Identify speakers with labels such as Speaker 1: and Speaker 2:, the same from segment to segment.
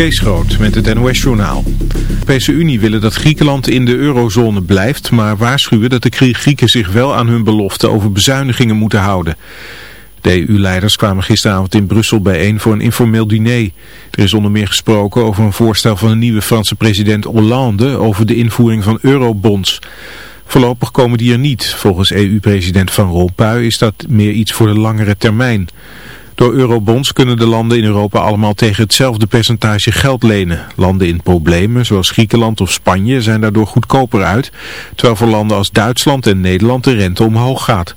Speaker 1: Kees Groot met het NOS-journaal. De Europese Unie willen dat Griekenland in de eurozone blijft, maar waarschuwen dat de Grieken zich wel aan hun belofte over bezuinigingen moeten houden. De EU-leiders kwamen gisteravond in Brussel bijeen voor een informeel diner. Er is onder meer gesproken over een voorstel van de nieuwe Franse president Hollande over de invoering van eurobonds. Voorlopig komen die er niet. Volgens EU-president Van Rompuy is dat meer iets voor de langere termijn. Door eurobonds kunnen de landen in Europa allemaal tegen hetzelfde percentage geld lenen. Landen in problemen, zoals Griekenland of Spanje, zijn daardoor goedkoper uit, terwijl voor landen als Duitsland en Nederland de rente omhoog gaat.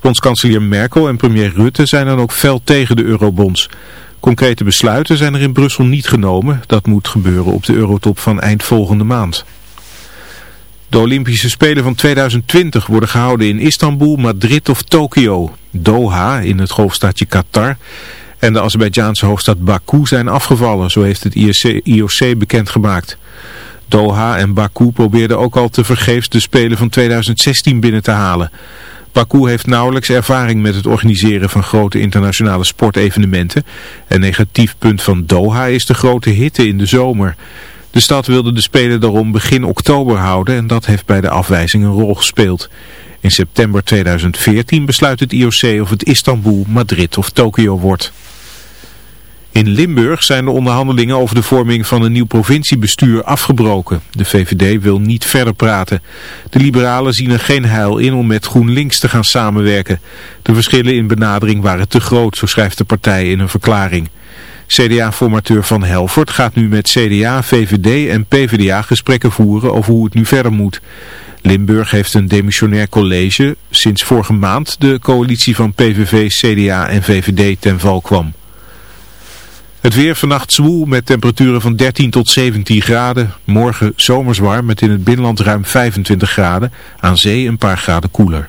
Speaker 1: Bondskanselier Merkel en premier Rutte zijn dan ook fel tegen de eurobonds. Concrete besluiten zijn er in Brussel niet genomen. Dat moet gebeuren op de eurotop van eind volgende maand. De Olympische Spelen van 2020 worden gehouden in Istanbul, Madrid of Tokio. Doha in het golfstaatje Qatar en de Azerbeidzjaanse hoofdstad Baku zijn afgevallen, zo heeft het IOC bekendgemaakt. Doha en Baku probeerden ook al te vergeefs de Spelen van 2016 binnen te halen. Baku heeft nauwelijks ervaring met het organiseren van grote internationale sportevenementen. Een negatief punt van Doha is de grote hitte in de zomer. De stad wilde de Spelen daarom begin oktober houden en dat heeft bij de afwijzing een rol gespeeld. In september 2014 besluit het IOC of het Istanbul, Madrid of Tokio wordt. In Limburg zijn de onderhandelingen over de vorming van een nieuw provinciebestuur afgebroken. De VVD wil niet verder praten. De liberalen zien er geen heil in om met GroenLinks te gaan samenwerken. De verschillen in benadering waren te groot, zo schrijft de partij in een verklaring. CDA-formateur Van Helvert gaat nu met CDA, VVD en PvdA gesprekken voeren over hoe het nu verder moet. Limburg heeft een demissionair college sinds vorige maand de coalitie van PVV, CDA en VVD ten val kwam. Het weer vannacht zwoel met temperaturen van 13 tot 17 graden. Morgen zomerswarm met in het binnenland ruim 25 graden. Aan zee een paar graden koeler.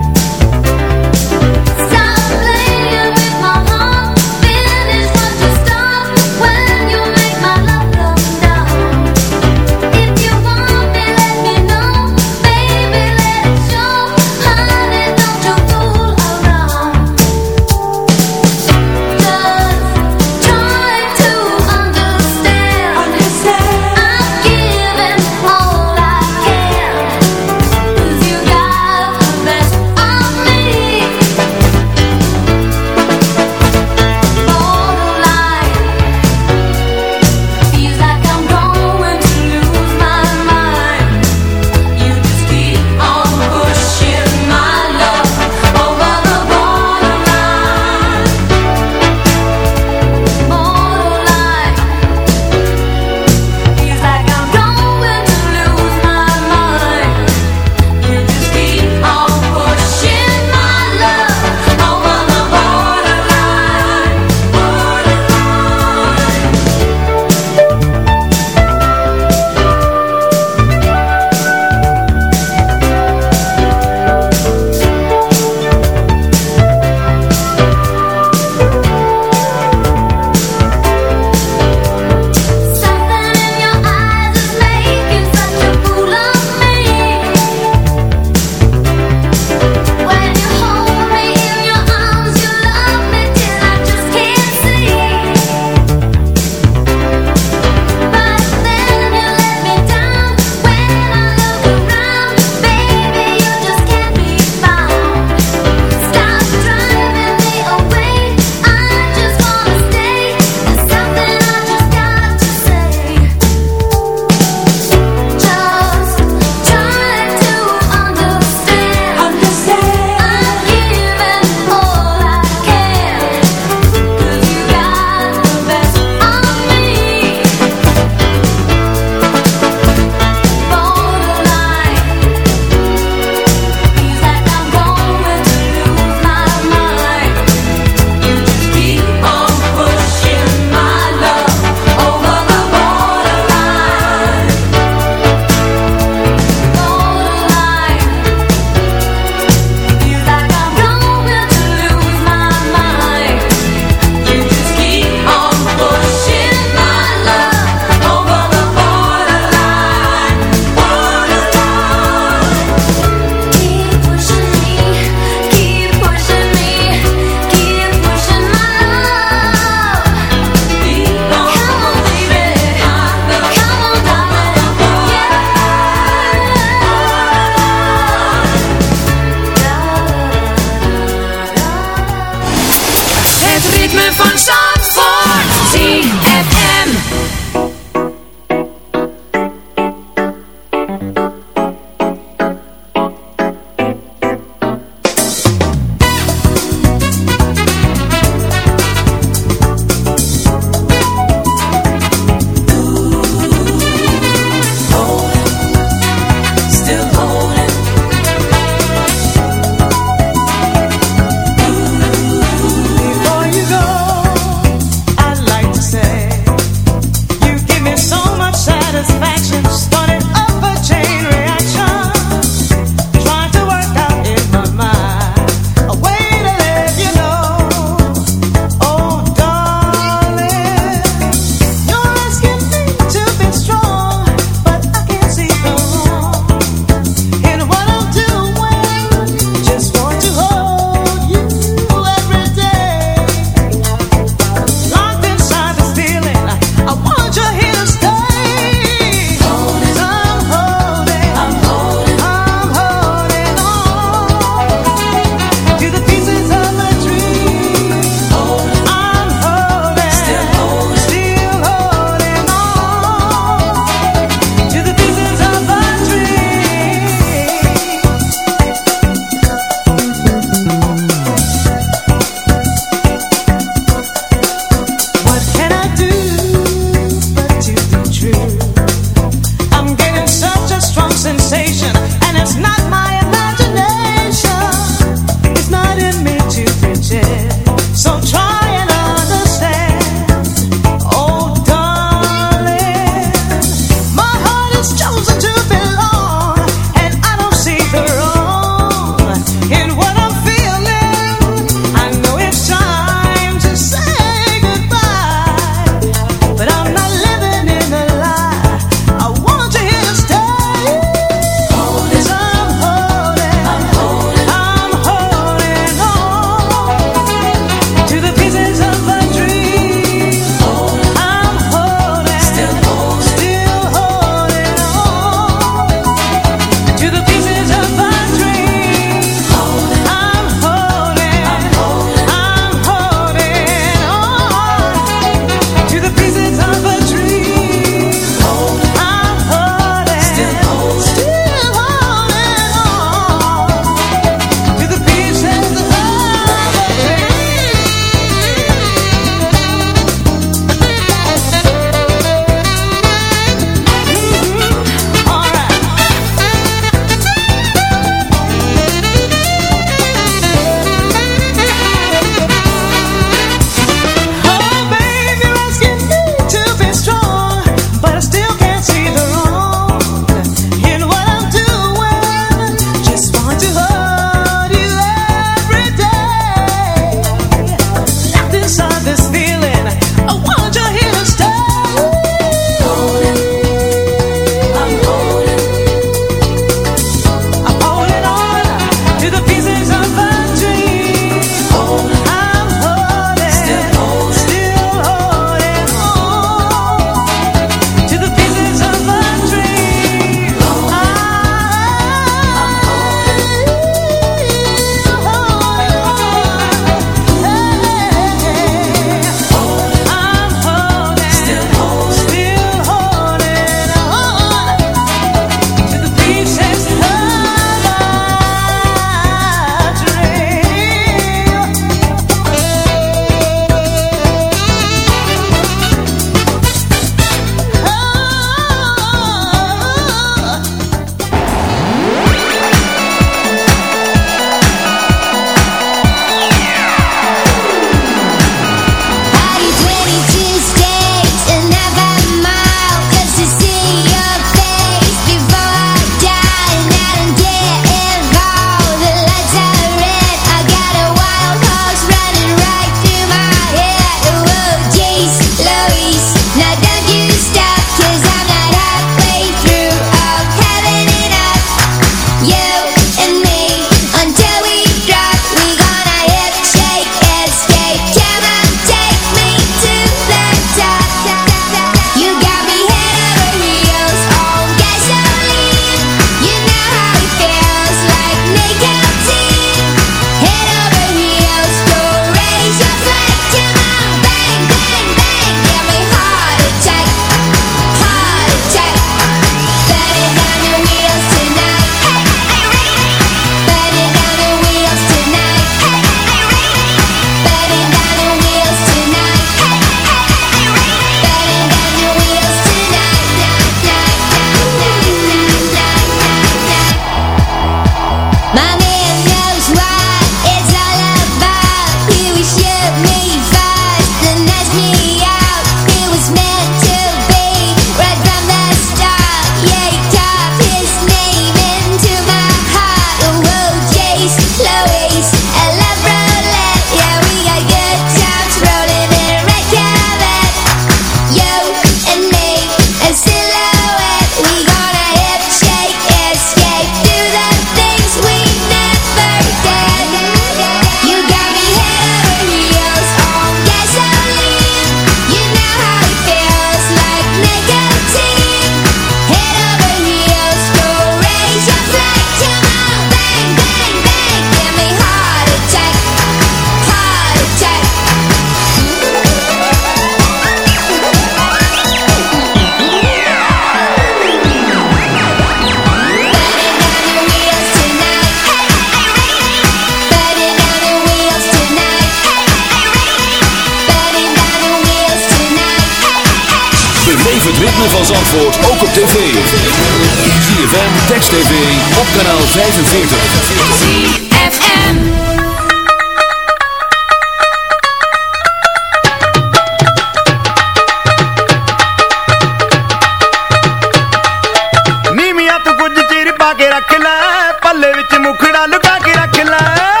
Speaker 2: ਪਾ ਕੇ ਰੱਖ ਲੈ ਪੱਲੇ ਵਿੱਚ ਮੁਖੜਾ ਲੁਕਾ ਕੇ ਰੱਖ ਲੈ।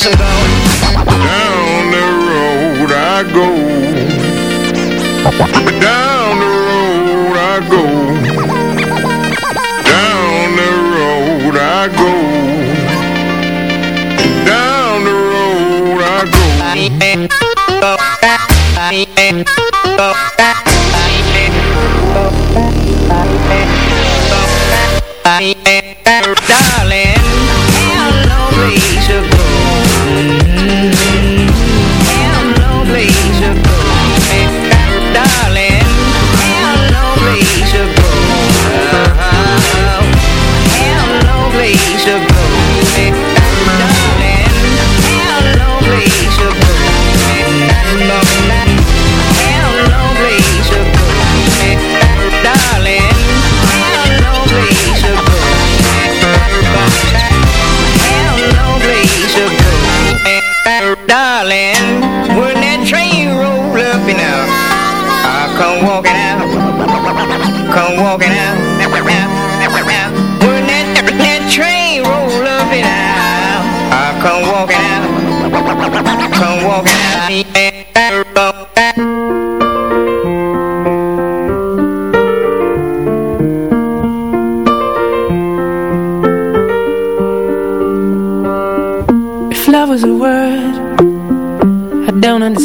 Speaker 3: pass it on. Down the
Speaker 4: road I go. Down the road I go. Down the road I go. Down the road I go.
Speaker 5: I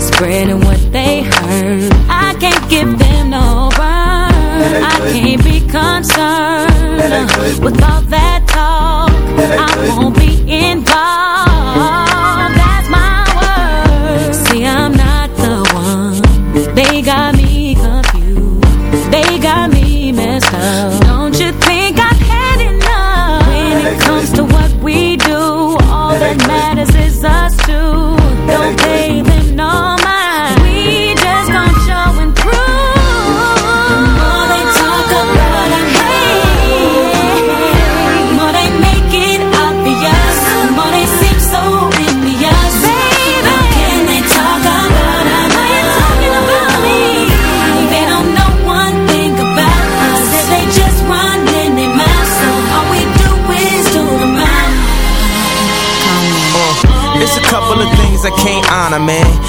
Speaker 6: spreading what they heard. I can't give them no burn. I can't be concerned with all that talk. I won't be involved.
Speaker 7: Man.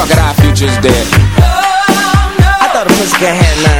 Speaker 8: crocodile futures dead. Oh, no. I
Speaker 6: thought a pussycat had.